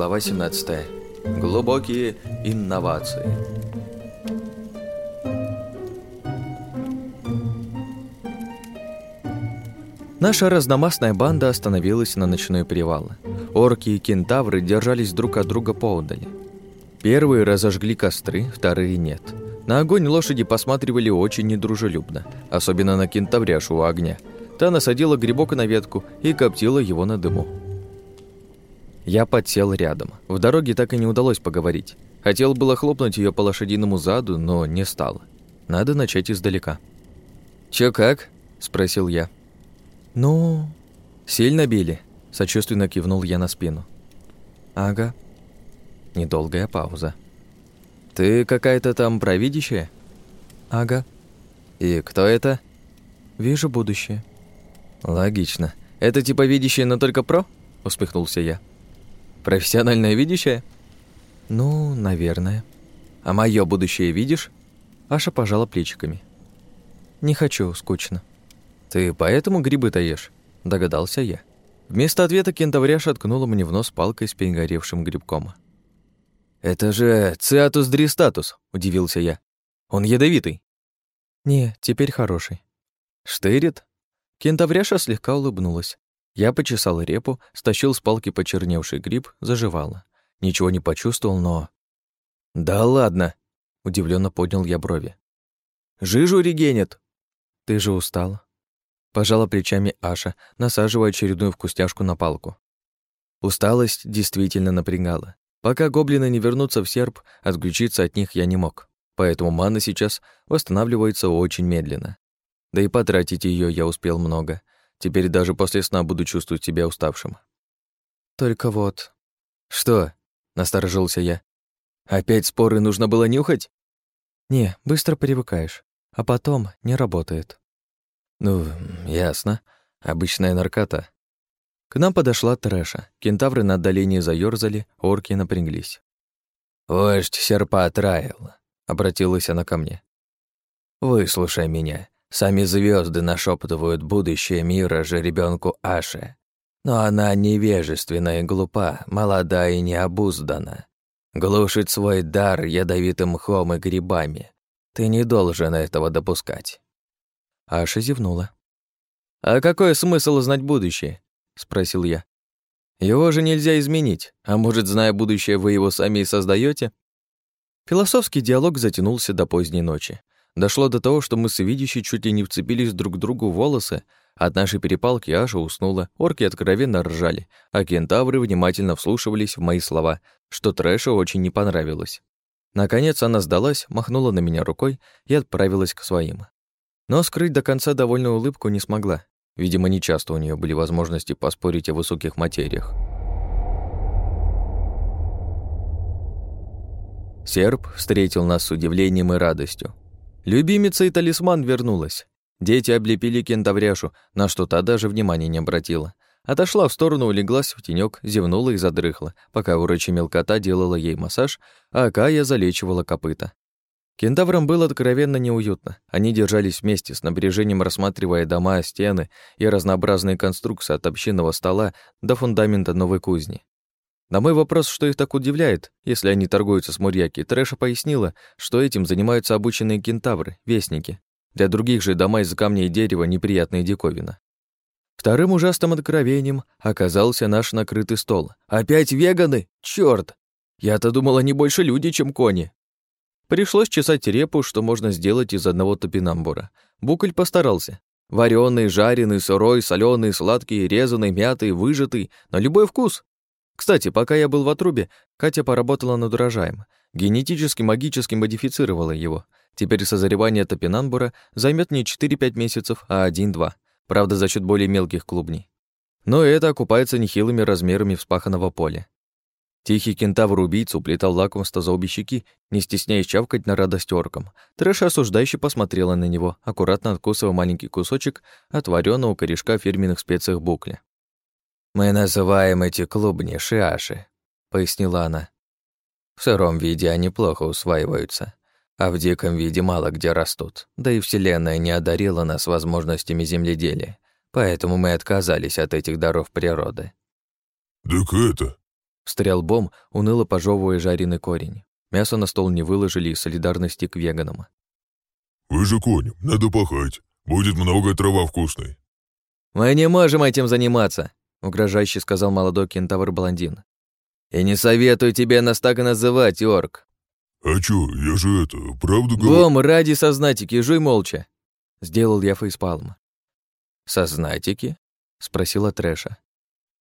Глава 17. Глубокие инновации. Наша разномастная банда остановилась на ночной привал. Орки и кентавры держались друг от друга поодаль. Первые разожгли костры, вторые нет. На огонь лошади посматривали очень недружелюбно, особенно на кентавряшу у огня. Та насадила грибок на ветку и коптила его на дыму. Я подсел рядом. В дороге так и не удалось поговорить. Хотел было хлопнуть ее по лошадиному заду, но не стал. Надо начать издалека. «Чё как?» – спросил я. «Ну...» «Сильно били?» – сочувственно кивнул я на спину. «Ага». Недолгая пауза. «Ты какая-то там провидящая?» «Ага». «И кто это?» «Вижу будущее». «Логично. Это типа видящее, но только про?» – усмехнулся я. «Профессиональное видящее?» «Ну, наверное». «А мое будущее видишь?» Аша пожала плечиками. «Не хочу, скучно». «Ты поэтому грибы таешь?» – догадался я. Вместо ответа кентавряша ткнула мне в нос палкой с перегоревшим грибком. «Это же циатус дристатус», – удивился я. «Он ядовитый». «Не, теперь хороший». «Штырит?» Кентавряша слегка улыбнулась. Я почесал репу, стащил с палки почерневший гриб, заживало. Ничего не почувствовал, но... «Да ладно!» – удивленно поднял я брови. «Жижу регенит!» «Ты же устала?» Пожала плечами Аша, насаживая очередную вкусняшку на палку. Усталость действительно напрягала. Пока гоблины не вернутся в серп, отключиться от них я не мог. Поэтому мана сейчас восстанавливается очень медленно. Да и потратить ее я успел много. Теперь даже после сна буду чувствовать себя уставшим. Только вот... Что? Насторожился я. Опять споры нужно было нюхать? Не, быстро привыкаешь. А потом не работает. Ну, ясно. Обычная наркота. К нам подошла Трэша. Кентавры на отдалении заёрзали, орки напряглись. «Вождь серпа отраил», — обратилась она ко мне. «Выслушай меня. Сами звезды нашептывают будущее мира же ребенку Аше. Но она невежественна и глупа, молода и необуздана. Глушит свой дар ядовитым мхом и грибами. Ты не должен этого допускать. Аша зевнула. «А какой смысл знать будущее?» — спросил я. «Его же нельзя изменить, а может, зная будущее, вы его сами и создаете? Философский диалог затянулся до поздней ночи. Дошло до того, что мы с видящей чуть ли не вцепились друг к другу в волосы. От нашей перепалки Аша уснула, орки откровенно ржали, а кентавры внимательно вслушивались в мои слова, что трэшу очень не понравилось. Наконец она сдалась, махнула на меня рукой и отправилась к своим. Но скрыть до конца довольную улыбку не смогла. Видимо, нечасто у нее были возможности поспорить о высоких материях. Серб встретил нас с удивлением и радостью. Любимица и талисман вернулась. Дети облепили кентавряшу, на что та даже внимания не обратила. Отошла в сторону, улеглась в тенек, зевнула и задрыхла, пока урочи мелкота делала ей массаж, а Кая залечивала копыта. Кентаврам было откровенно неуютно. Они держались вместе, с напряжением рассматривая дома, стены и разнообразные конструкции от общинного стола до фундамента новой кузни. На мой вопрос, что их так удивляет, если они торгуются с Мурьяки, Трэша пояснила, что этим занимаются обученные кентавры, вестники. Для других же дома из камня и дерева неприятная диковина. Вторым ужасным откровением оказался наш накрытый стол. Опять веганы? Чёрт! Я-то думала, они больше люди, чем кони. Пришлось чесать репу, что можно сделать из одного топинамбура. Буколь постарался. Вареный, жареный, сырой, соленый, сладкий, резаный, мятый, выжатый, на любой вкус. Кстати, пока я был в отрубе, Катя поработала над урожаем. Генетически магически модифицировала его. Теперь созревание топинамбура займет не 4-5 месяцев, а 1-2. Правда, за счет более мелких клубней. Но это окупается нехилыми размерами вспаханного поля. Тихий кентавр-убийца уплетал лакомство за обе щеки, не стесняясь чавкать на радость оркам. Трэша осуждающе посмотрела на него, аккуратно откусывая маленький кусочек от вареного корешка в фирменных специях букля. «Мы называем эти клубни шиаши», — пояснила она. «В сыром виде они плохо усваиваются, а в диком виде мало где растут, да и Вселенная не одарила нас возможностями земледелия, поэтому мы отказались от этих даров природы». «Так это, Встрял бом, уныло пожевывая жареный корень. Мясо на стол не выложили из солидарности к веганам. «Вы же конь, надо пахать. Будет много трава вкусной». «Мы не можем этим заниматься», — угрожающе сказал молодой кентавр-блондин. «И не советую тебе нас так и называть, орк». «А чё, я же это, правду говорю?» «Бом, ради сознатики, жуй молча», — сделал я фейспалм. «Сознатики?» — спросила Трэша.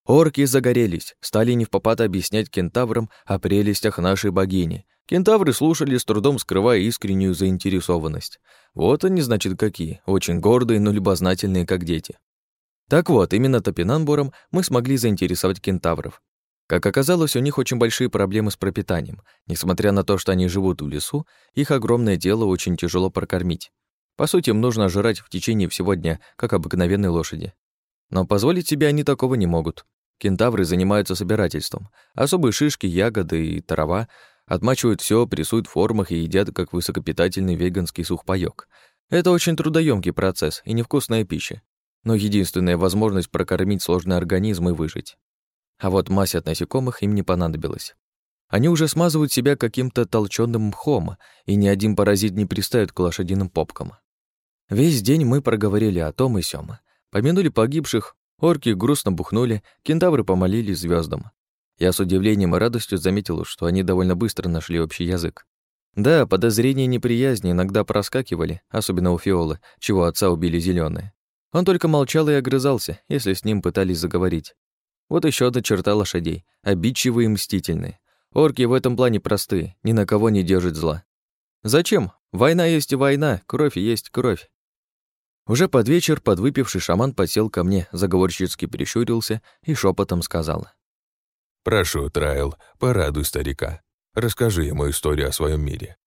Орки загорелись, стали не в попад объяснять кентаврам о прелестях нашей богини. Кентавры слушали, с трудом скрывая искреннюю заинтересованность. Вот они, значит, какие, очень гордые, но любознательные, как дети. Так вот, именно топинамбуром мы смогли заинтересовать кентавров. Как оказалось, у них очень большие проблемы с пропитанием. Несмотря на то, что они живут в лесу, их огромное тело очень тяжело прокормить. По сути, им нужно жрать в течение всего дня, как обыкновенной лошади. Но позволить себе они такого не могут. Кентавры занимаются собирательством. Особые шишки, ягоды и трава отмачивают все, прессуют в формах и едят как высокопитательный веганский сухпайок. Это очень трудоемкий процесс и невкусная пища. Но единственная возможность прокормить сложный организм и выжить. А вот мазь от насекомых им не понадобилась. Они уже смазывают себя каким-то толчёным мхом, и ни один паразит не пристает к лошадиным попкам. Весь день мы проговорили о том и сём. Помянули погибших, орки грустно бухнули, кентавры помолились звездам. Я с удивлением и радостью заметил, что они довольно быстро нашли общий язык. Да, подозрения неприязни иногда проскакивали, особенно у Фиолы, чего отца убили зеленые. Он только молчал и огрызался, если с ним пытались заговорить. Вот еще одна черта лошадей — обидчивые и мстительные. Орки в этом плане простые, ни на кого не держат зла. Зачем? Война есть война, кровь есть кровь. Уже под вечер подвыпивший шаман подсел ко мне, заговорщицки прищурился и шепотом сказал. «Прошу, Трайл, порадуй старика. Расскажи ему историю о своем мире».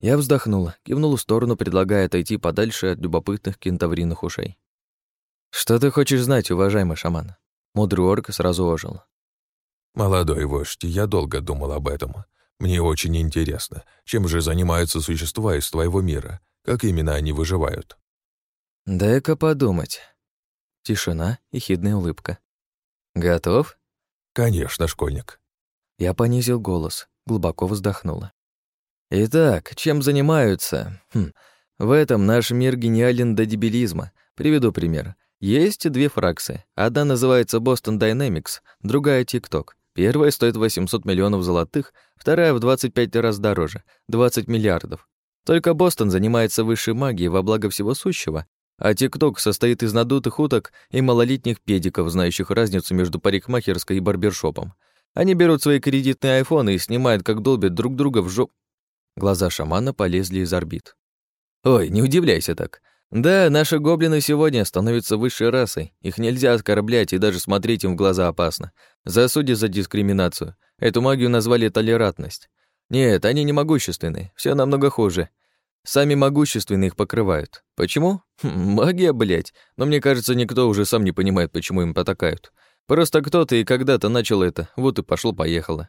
Я вздохнула, кивнула в сторону, предлагая отойти подальше от любопытных кентавриных ушей. «Что ты хочешь знать, уважаемый шаман?» Мудрый орк сразу ожил. «Молодой вождь, я долго думал об этом. Мне очень интересно, чем же занимаются существа из твоего мира, как именно они выживают». «Дай-ка подумать». Тишина и хидная улыбка. «Готов?» «Конечно, школьник». Я понизил голос, глубоко вздохнула. «Итак, чем занимаются? Хм, в этом наш мир гениален до дебилизма. Приведу пример. Есть две фракции. Одна называется Boston Dynamics, другая — TikTok. Первая стоит 800 миллионов золотых, вторая в 25 раз дороже — 20 миллиардов. Только Бостон занимается высшей магией во благо всего сущего, а ТикТок состоит из надутых уток и малолетних педиков, знающих разницу между парикмахерской и барбершопом. Они берут свои кредитные айфоны и снимают, как долбят друг друга в жоп... Глаза шамана полезли из орбит. «Ой, не удивляйся так. Да, наши гоблины сегодня становятся высшей расой. Их нельзя оскорблять, и даже смотреть им в глаза опасно. Засуди за дискриминацию. Эту магию назвали толерантность. Нет, они не могущественные, все намного хуже. Сами могущественные их покрывают. Почему? Хм, магия, блядь. Но мне кажется, никто уже сам не понимает, почему им потакают. Просто кто-то и когда-то начал это, вот и пошло-поехало.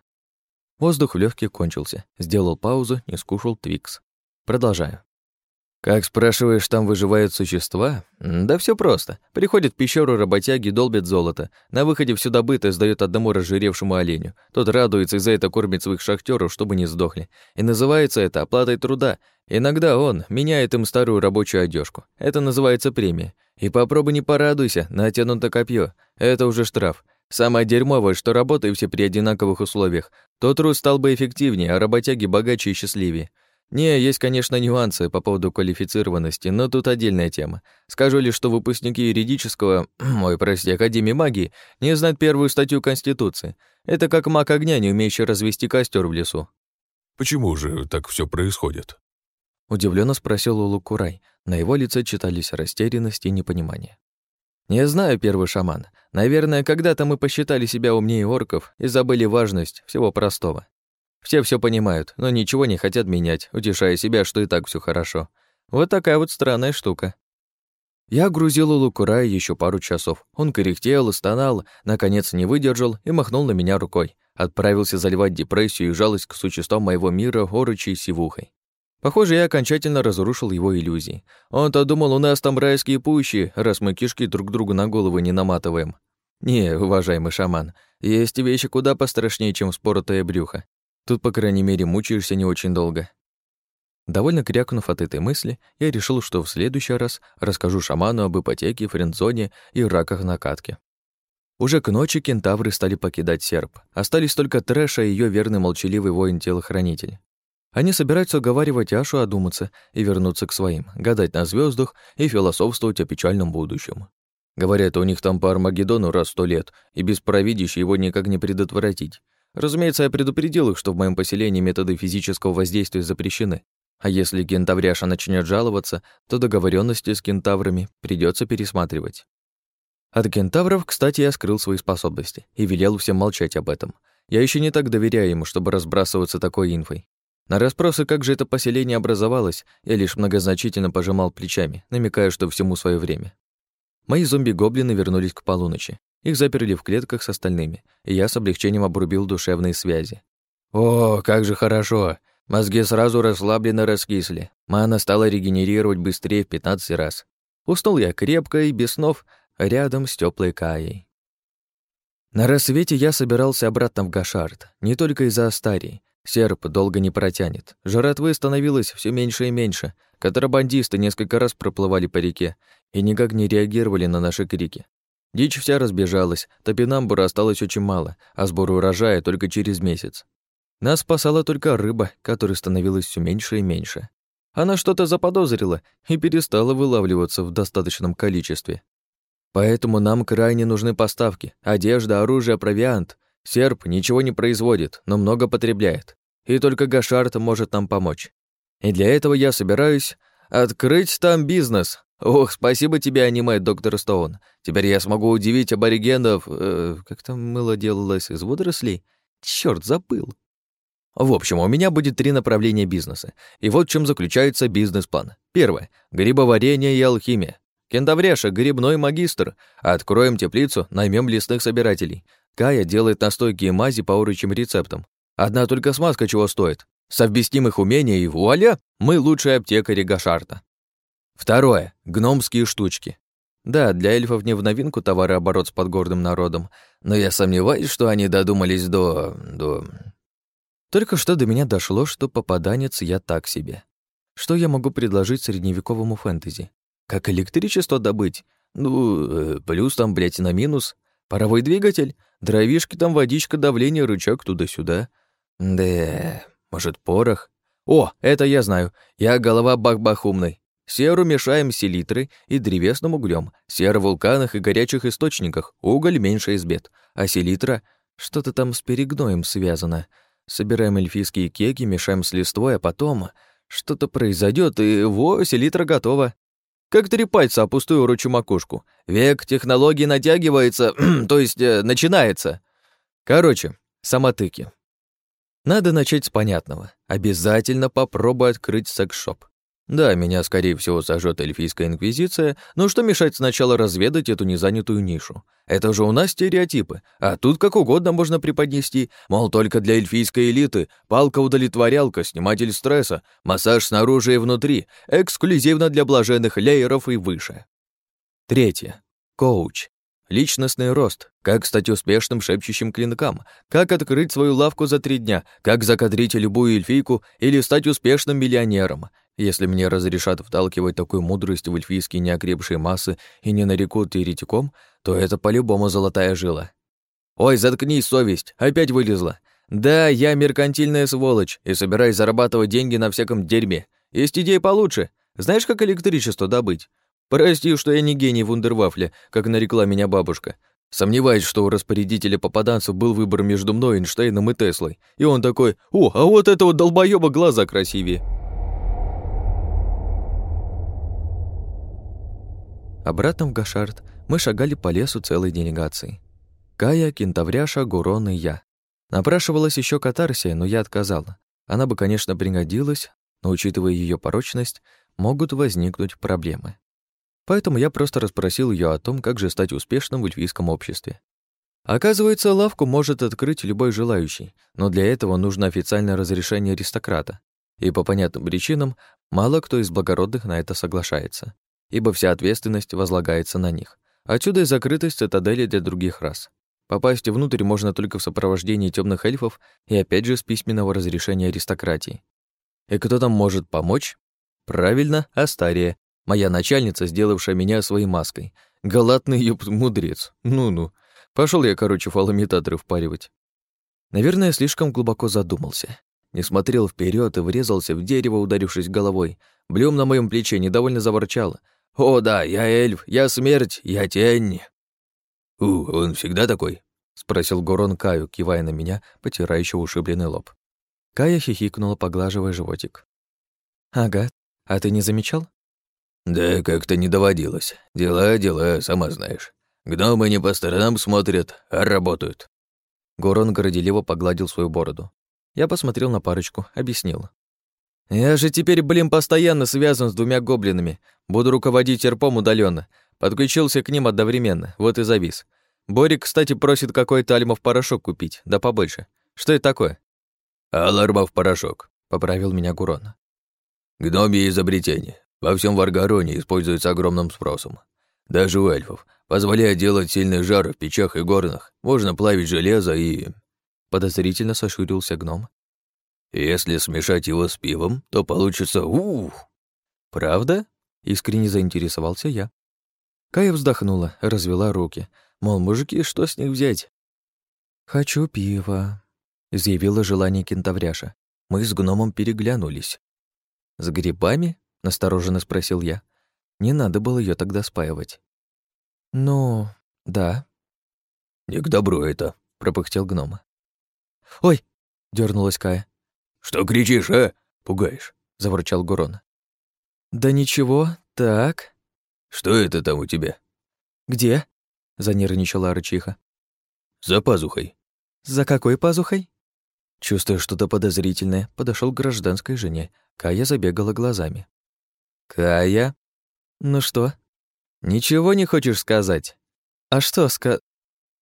Воздух в легких кончился. Сделал паузу и скушал Твикс. Продолжаю. Как спрашиваешь, там выживают существа? Да все просто. Приходят в пещеру работяги, долбят золото. На выходе все добытое сдают одному разжиревшему оленю. Тот радуется и за это кормит своих шахтеров, чтобы не сдохли. И называется это оплатой труда. Иногда он меняет им старую рабочую одежку. Это называется премия. И попробуй не порадуйся, натянуто копье. Это уже штраф. Самое дерьмовое, что работая все при одинаковых условиях, то труд стал бы эффективнее, а работяги богаче и счастливее. Не, есть, конечно, нюансы по поводу квалифицированности, но тут отдельная тема. Скажу лишь, что выпускники юридического, ой, прости, Академии магии не знают первую статью Конституции. Это как маг огня, не умеющий развести костер в лесу. Почему же так все происходит? Удивленно спросил Улукурай. На его лице читались растерянность и непонимание. Не знаю, первый шаман. Наверное, когда-то мы посчитали себя умнее орков и забыли важность всего простого. Все все понимают, но ничего не хотят менять, утешая себя, что и так все хорошо. Вот такая вот странная штука. Я грузил Лукурая еще пару часов. Он корректел, стонал, наконец не выдержал и махнул на меня рукой. Отправился заливать депрессию и жалость к существам моего мира орочей сивухой. Похоже, я окончательно разрушил его иллюзии. Он-то думал, у нас там райские пущи, раз мы кишки друг другу на головы не наматываем. Не, уважаемый шаман, есть вещи куда пострашнее, чем споротое брюхо. Тут, по крайней мере, мучаешься не очень долго. Довольно крякнув от этой мысли, я решил, что в следующий раз расскажу шаману об ипотеке, френдзоне и раках на катке. Уже к ночи кентавры стали покидать серп. Остались только Трэша и ее верный молчаливый воин-телохранитель. Они собираются уговаривать Ашу одуматься и вернуться к своим, гадать на звездах и философствовать о печальном будущем. Говорят, у них там по Армагеддону раз сто лет, и без провидящей его никак не предотвратить. Разумеется, я предупредил их, что в моем поселении методы физического воздействия запрещены. А если кентавряша начнет жаловаться, то договоренности с кентаврами придется пересматривать. От кентавров, кстати, я скрыл свои способности и велел всем молчать об этом. Я еще не так доверяю ему, чтобы разбрасываться такой инфой. На расспросы, как же это поселение образовалось, я лишь многозначительно пожимал плечами, намекая, что всему свое время. Мои зомби-гоблины вернулись к полуночи. Их заперли в клетках с остальными, и я с облегчением обрубил душевные связи. О, как же хорошо! Мозги сразу расслабленно раскисли. Мана стала регенерировать быстрее в 15 раз. Уснул я крепко и без снов, рядом с теплой Каей. На рассвете я собирался обратно в Гашард, не только из-за Астарии. Серп долго не протянет. Жратвы становилось все меньше и меньше. Контрабандисты несколько раз проплывали по реке и никак не реагировали на наши крики. Дичь вся разбежалась, топинамбура осталось очень мало, а сбор урожая только через месяц. Нас спасала только рыба, которая становилась все меньше и меньше. Она что-то заподозрила и перестала вылавливаться в достаточном количестве. Поэтому нам крайне нужны поставки. Одежда, оружие, провиант. Серп ничего не производит, но много потребляет. И только Гашарт может нам помочь. И для этого я собираюсь открыть там бизнес. Ох, спасибо тебе, аниме, доктор Стоун. Теперь я смогу удивить аборигенов... Э, как там мыло делалось из водорослей? Чёрт, забыл. В общем, у меня будет три направления бизнеса. И вот в чем заключается бизнес-план. Первое — грибоварение и алхимия. Кентавряша, грибной магистр. Откроем теплицу, наймем лесных собирателей. Кая делает настойки и мази по урочим рецептам. Одна только смазка чего стоит. Совместим их умения и вуаля, мы лучшие аптекари Гашарта. Второе. Гномские штучки. Да, для эльфов не в новинку товарооборот с подгорным народом, но я сомневаюсь, что они додумались до... до... Только что до меня дошло, что попаданец я так себе. Что я могу предложить средневековому фэнтези? Как электричество добыть? Ну, э, плюс там, блядь, на минус. Паровой двигатель, дровишки там, водичка, давление, рычаг туда-сюда. Да, может, порох? О, это я знаю. Я голова бах-бах умный. Серу мешаем с селитрой и древесным углем. Сера в вулканах и горячих источниках. Уголь меньше из бед. А селитра... Что-то там с перегноем связано. Собираем эльфийские кеки, мешаем с листвой, а потом... Что-то произойдет и во, селитра готова. Как три пальца о пустую урочу макушку. Век технологий натягивается, то есть э, начинается. Короче, самотыки. Надо начать с понятного. Обязательно попробуй открыть секс-шоп. Да, меня, скорее всего, сожжет эльфийская инквизиция, но что мешать сначала разведать эту незанятую нишу? Это же у нас стереотипы, а тут как угодно можно преподнести, мол, только для эльфийской элиты, палка-удовлетворялка, сниматель стресса, массаж снаружи и внутри, эксклюзивно для блаженных лееров и выше. Третье. Коуч. Личностный рост, как стать успешным шепчущим клинкам, как открыть свою лавку за три дня, как закадрить любую эльфийку или стать успешным миллионером. Если мне разрешат вталкивать такую мудрость в эльфийские неокрепшие массы и не нарекут еретиком, то это по-любому золотая жила. Ой, заткнись, совесть, опять вылезла. Да, я меркантильная сволочь и собираюсь зарабатывать деньги на всяком дерьме. Есть идеи получше. Знаешь, как электричество добыть? Прости, что я не гений вундервафля, как нарекла меня бабушка. Сомневаюсь, что у распорядителя попаданцев был выбор между мной, Эйнштейном и Теслой. И он такой, о, а вот этого долбоёба глаза красивее. Обратно в Гашард мы шагали по лесу целой делегацией. Кая, Кентавряша, Гурон и я. Напрашивалась еще катарсия, но я отказала. Она бы, конечно, пригодилась, но, учитывая ее порочность, могут возникнуть проблемы. Поэтому я просто расспросил ее о том, как же стать успешным в эльфийском обществе. Оказывается, лавку может открыть любой желающий, но для этого нужно официальное разрешение аристократа. И по понятным причинам мало кто из благородных на это соглашается, ибо вся ответственность возлагается на них. Отсюда и закрытость цитадели для других рас. Попасть внутрь можно только в сопровождении темных эльфов и опять же с письменного разрешения аристократии. И кто там может помочь? Правильно, Астария, моя начальница, сделавшая меня своей маской. Галатный ёб мудрец. Ну-ну. Пошел я, короче, фаломитаторы впаривать. Наверное, слишком глубоко задумался. Не смотрел вперед и врезался в дерево, ударившись головой. Блюм на моем плече недовольно заворчал. «О да, я эльф, я смерть, я тень». «У, он всегда такой?» — спросил Горон Каю, кивая на меня, потирающего ушибленный лоб. Кая хихикнула, поглаживая животик. «Ага, а ты не замечал?» «Да как-то не доводилось. Дела, дела, сама знаешь. Гномы не по сторонам смотрят, а работают». Горон горделиво погладил свою бороду. Я посмотрел на парочку, объяснил. «Я же теперь, блин, постоянно связан с двумя гоблинами. Буду руководить серпом удаленно. Подключился к ним одновременно, вот и завис. Борик, кстати, просит какой-то альмов порошок купить, да побольше. Что это такое? Алармов порошок, поправил меня Гурон. Гномье изобретение. Во всем Варгароне используется огромным спросом. Даже у эльфов. Позволяет делать сильный жар в печах и горнах. Можно плавить железо и... Подозрительно сошурился гном. Если смешать его с пивом, то получится ух. Правда? Искренне заинтересовался я. Кая вздохнула, развела руки. Мол, мужики, что с них взять? «Хочу пива», — изъявила желание кентавряша. Мы с гномом переглянулись. «С грибами?» — настороженно спросил я. Не надо было ее тогда спаивать. «Ну, да». «Не к добру это», — пропыхтел гном. «Ой!» — дернулась Кая. «Что кричишь, а? Пугаешь», — заворчал Гурон. «Да ничего, так...» «Что это там у тебя?» «Где?» — занервничала Арычиха. «За пазухой». «За какой пазухой?» Чувствуя что-то подозрительное, подошел к гражданской жене. Кая забегала глазами. «Кая?» «Ну что?» «Ничего не хочешь сказать?» «А что ска...»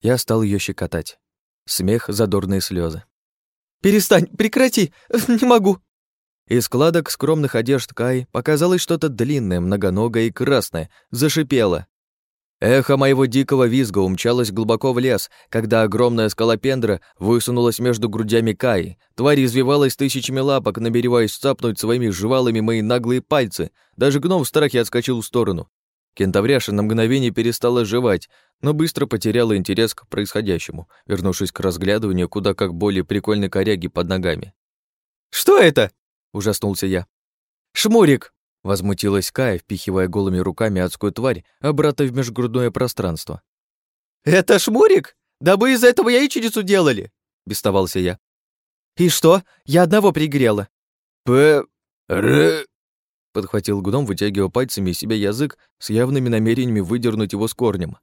Я стал ее щекотать. Смех, задорные слезы. «Перестань, прекрати! Не могу!» Из складок скромных одежд Кай показалось что-то длинное, многоногое и красное, зашипело. Эхо моего дикого визга умчалось глубоко в лес, когда огромная скалопендра высунулась между грудями Каи. Тварь извивалась тысячами лапок, намереваясь цапнуть своими жвалами мои наглые пальцы. Даже гном в страхе отскочил в сторону. Кентавряша на мгновение перестала жевать, но быстро потеряла интерес к происходящему, вернувшись к разглядыванию куда как более прикольной коряги под ногами. «Что это?» — ужаснулся я. «Шмурик!» — возмутилась Кая, впихивая голыми руками адскую тварь обратно в межгрудное пространство. «Это шмурик? Да бы из этого яичницу делали!» — бестовался я. «И что? Я одного пригрела». «П... Р...» — подхватил гном, вытягивая пальцами из себя язык с явными намерениями выдернуть его с корнем.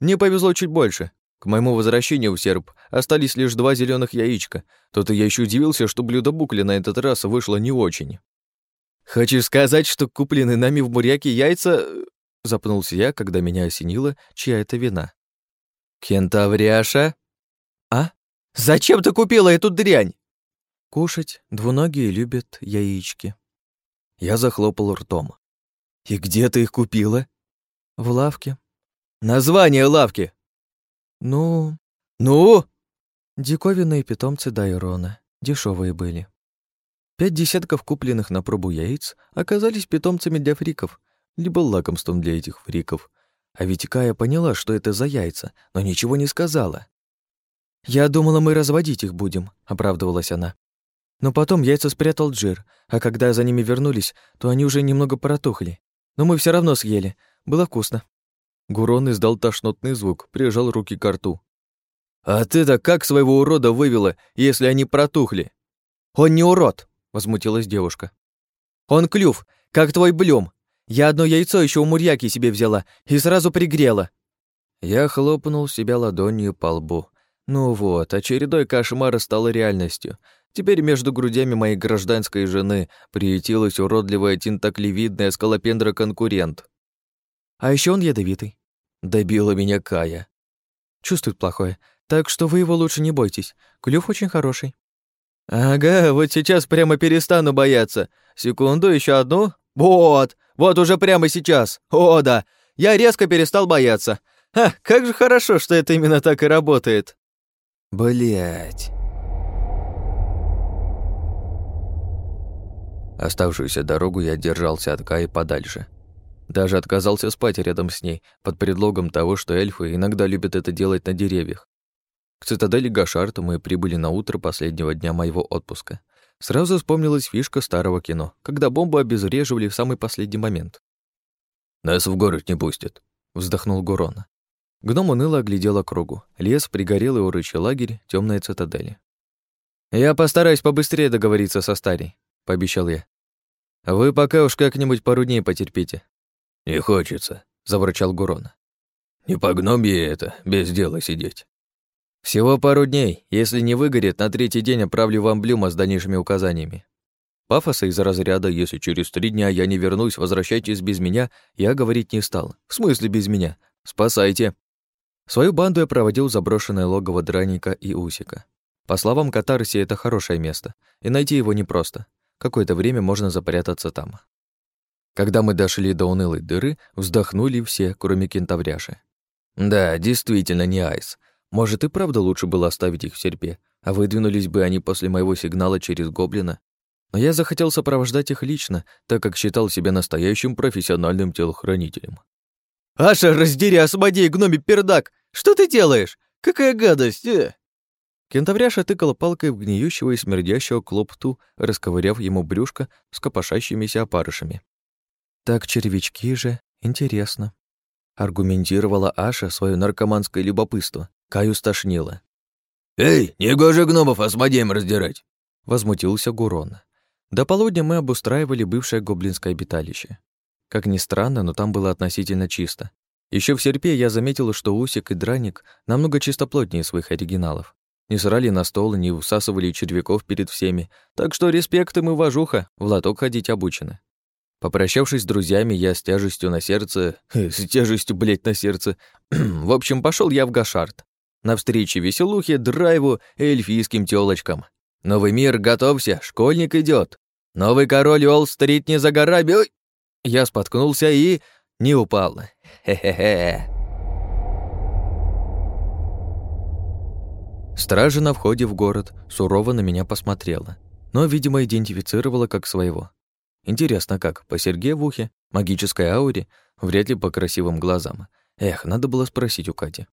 Мне повезло чуть больше. К моему возвращению в серп остались лишь два зеленых яичка. То-то я еще удивился, что блюдо букли на этот раз вышло не очень. «Хочешь сказать, что купленные нами в буряке яйца...» Запнулся я, когда меня осенило, чья это вина. «Кентавряша?» «А? Зачем ты купила эту дрянь?» «Кушать двуногие любят яички». Я захлопал ртом. «И где ты их купила?» «В лавке». «Название лавки!» Ну, ну? Диковинные питомцы Дайрона. Дешевые были. Пять десятков купленных на пробу яиц оказались питомцами для фриков, либо лакомством для этих фриков. А ведь Кая поняла, что это за яйца, но ничего не сказала. «Я думала, мы разводить их будем», — оправдывалась она. Но потом яйца спрятал Джир, а когда за ними вернулись, то они уже немного протухли. Но мы все равно съели. Было вкусно. Гурон издал тошнотный звук, прижал руки к рту. «А ты-то как своего урода вывела, если они протухли?» «Он не урод!» — возмутилась девушка. «Он клюв, как твой блюм. Я одно яйцо еще у мурьяки себе взяла и сразу пригрела». Я хлопнул себя ладонью по лбу. Ну вот, очередной кошмар стал реальностью. Теперь между грудями моей гражданской жены приютилась уродливая тинтаклевидная скалопендра-конкурент. А еще он ядовитый. Добила меня Кая. Чувствует плохое, так что вы его лучше не бойтесь. Клюв очень хороший. Ага, вот сейчас прямо перестану бояться. Секунду, еще одну. Вот, вот уже прямо сейчас. О, да. Я резко перестал бояться. А, как же хорошо, что это именно так и работает. Блять. Оставшуюся дорогу я держался от Каи подальше. Даже отказался спать рядом с ней, под предлогом того, что эльфы иногда любят это делать на деревьях. К цитадели Гашарта мы прибыли на утро последнего дня моего отпуска. Сразу вспомнилась фишка старого кино, когда бомбу обезвреживали в самый последний момент. «Нас в город не пустят», — вздохнул Гурон. Гном уныло оглядел округу. Лес, пригорелый урычий лагерь, темная цитадель. «Я постараюсь побыстрее договориться со Старей», — пообещал я. «Вы пока уж как-нибудь пару дней потерпите». «Не хочется», — заворчал Гурон. «Не по гномье это, без дела сидеть». «Всего пару дней. Если не выгорит, на третий день отправлю вам Блюма с дальнейшими указаниями». Пафоса из разряда «Если через три дня я не вернусь, возвращайтесь без меня», я говорить не стал. В смысле без меня? Спасайте. Свою банду я проводил заброшенное логово Драника и Усика. По словам Катарси, это хорошее место, и найти его непросто. Какое-то время можно запрятаться там. Когда мы дошли до унылой дыры, вздохнули все, кроме кентавряши. Да, действительно не айс. Может, и правда лучше было оставить их в серпе, а выдвинулись бы они после моего сигнала через гоблина. Но я захотел сопровождать их лично, так как считал себя настоящим профессиональным телохранителем. «Аша, раздери, освободи, гноми пердак! Что ты делаешь? Какая гадость, э!» Кентавряша тыкала палкой в гниющего и смердящего клопту, расковыряв ему брюшко с копошащимися опарышами. «Так червячки же, интересно», — аргументировала Аша свое наркоманское любопытство. Каю стошнило. «Эй, не гоже гномов осмодеем раздирать!» — возмутился Гурон. До полудня мы обустраивали бывшее гоблинское обиталище. Как ни странно, но там было относительно чисто. Еще в серпе я заметила, что Усик и Драник намного чистоплотнее своих оригиналов. Не срали на стол, не всасывали червяков перед всеми, так что респект им и уважуха, в лоток ходить обучены. Попрощавшись с друзьями, я с тяжестью на сердце... С тяжестью, блядь, на сердце... в общем, пошел я в Гашард. На встрече веселухе, драйву и эльфийским тёлочкам. Новый мир, готовься, школьник идет. Новый король Уолл-стрит не за горами... Ой! Я споткнулся и... не упал. Хе-хе-хе. Стража на входе в город сурово на меня посмотрела, но, видимо, идентифицировала как своего. Интересно как, по серьге в ухе, магической ауре, вряд ли по красивым глазам. Эх, надо было спросить у Кати.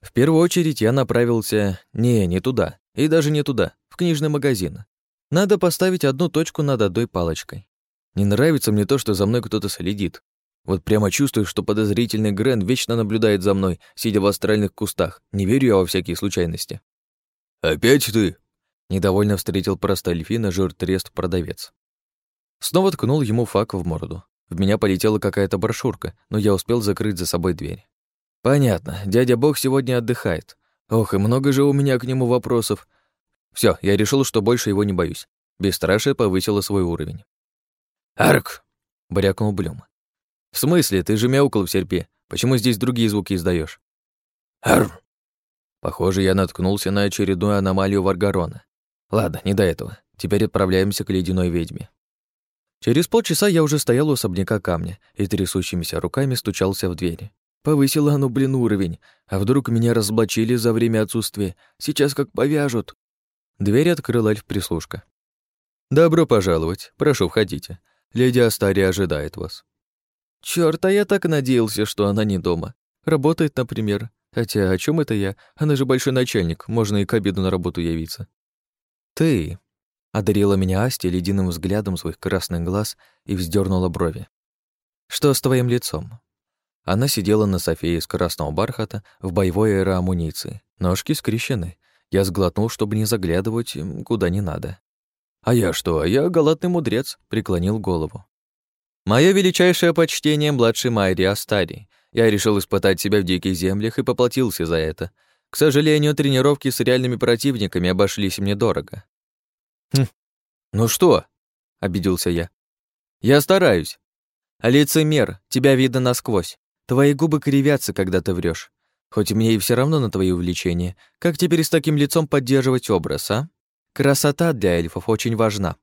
В первую очередь я направился... Не, не туда. И даже не туда. В книжный магазин. Надо поставить одну точку над одной палочкой. Не нравится мне то, что за мной кто-то следит. Вот прямо чувствую, что подозрительный Грен вечно наблюдает за мной, сидя в астральных кустах. Не верю я во всякие случайности. «Опять ты?» Недовольно встретил простольфина жир-трест-продавец. Снова ткнул ему фак в морду. В меня полетела какая-то брошюрка, но я успел закрыть за собой дверь. Понятно, дядя Бог сегодня отдыхает. Ох, и много же у меня к нему вопросов. Все, я решил, что больше его не боюсь. Бесстрашие повысило свой уровень. «Арк!» — брякнул Блюм. «В смысле? Ты же мяукал в серпе. Почему здесь другие звуки издаешь? «Арр!» Похоже, я наткнулся на очередную аномалию Варгарона. Ладно, не до этого. Теперь отправляемся к ледяной ведьме. Через полчаса я уже стоял у особняка камня и трясущимися руками стучался в двери. Повысило оно, блин, уровень. А вдруг меня разоблачили за время отсутствия? Сейчас как повяжут. Дверь открыла эльф-прислушка. «Добро пожаловать. Прошу, входите. Леди Астария ожидает вас». Чёрт, а я так надеялся, что она не дома. Работает, например. Хотя о чем это я? Она же большой начальник, можно и к обеду на работу явиться. «Ты...» — одарила меня Асти ледяным взглядом своих красных глаз и вздернула брови. «Что с твоим лицом?» Она сидела на софе из красного бархата в боевой аэроамуниции. Ножки скрещены. Я сглотнул, чтобы не заглядывать куда не надо. «А я что? Я голодный мудрец», — преклонил голову. «Моё величайшее почтение младшей Майри Астари. Я решил испытать себя в диких землях и поплатился за это. К сожалению, тренировки с реальными противниками обошлись мне дорого». «Хм, ну что?» — обиделся я. «Я стараюсь. Лицемер, тебя видно насквозь. Твои губы кривятся, когда ты врешь. Хоть мне и все равно на твои увлечения. Как теперь с таким лицом поддерживать образ, а? Красота для эльфов очень важна».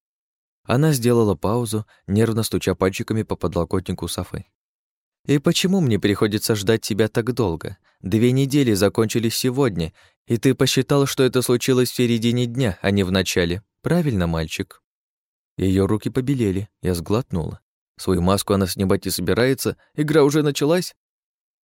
Она сделала паузу, нервно стуча пальчиками по подлокотнику Софы. И почему мне приходится ждать тебя так долго? Две недели закончились сегодня, и ты посчитал, что это случилось в середине дня, а не в начале. Правильно, мальчик?» Ее руки побелели, я сглотнула. Свою маску она снимать не собирается, игра уже началась.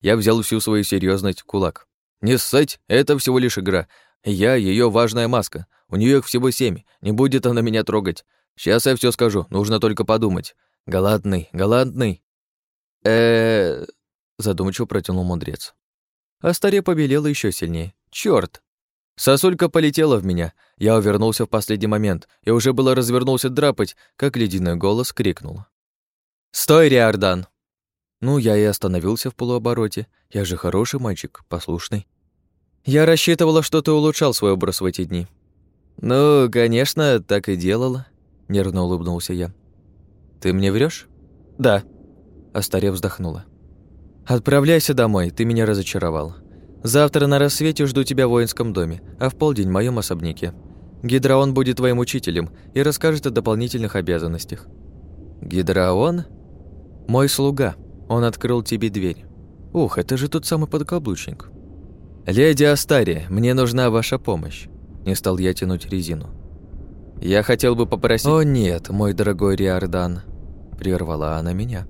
Я взял всю свою серьезность кулак. «Не ссать, это всего лишь игра. Я ее важная маска. У нее их всего семь. Не будет она меня трогать. Сейчас я все скажу, нужно только подумать. Галантный, галантный э задумчиво протянул мудрец. А старе побелела еще сильнее. Черт! Сосулька полетела в меня. Я увернулся в последний момент и уже было развернулся драпать, как ледяной голос крикнул. «Стой, Риордан!» Ну, я и остановился в полуобороте. Я же хороший мальчик, послушный. Я рассчитывала, что ты улучшал свой образ в эти дни. Ну, конечно, так и делала, нервно улыбнулся я. Ты мне врешь? Да, Астария вздохнула. «Отправляйся домой, ты меня разочаровал. Завтра на рассвете жду тебя в воинском доме, а в полдень в моем особняке. Гидраон будет твоим учителем и расскажет о дополнительных обязанностях». «Гидраон?» «Мой слуга. Он открыл тебе дверь. Ух, это же тот самый подкаблучник». «Леди Астария, мне нужна ваша помощь». Не стал я тянуть резину. «Я хотел бы попросить...» «О нет, мой дорогой Риордан», — прервала она меня.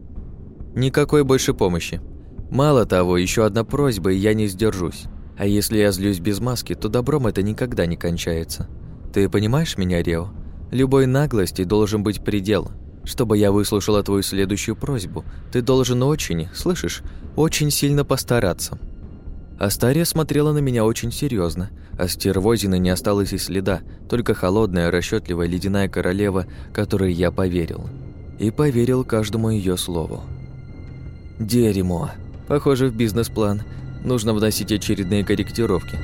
Никакой больше помощи. Мало того, еще одна просьба, и я не сдержусь. А если я злюсь без маски, то добром это никогда не кончается. Ты понимаешь меня, Рео? Любой наглости должен быть предел. Чтобы я выслушала твою следующую просьбу, ты должен очень, слышишь, очень сильно постараться. Астария смотрела на меня очень серьезно, а стервозины не осталось и следа, только холодная, расчетливая ледяная королева, которой я поверил. И поверил каждому ее слову. Дерьмо. Похоже, в бизнес-план нужно вносить очередные корректировки.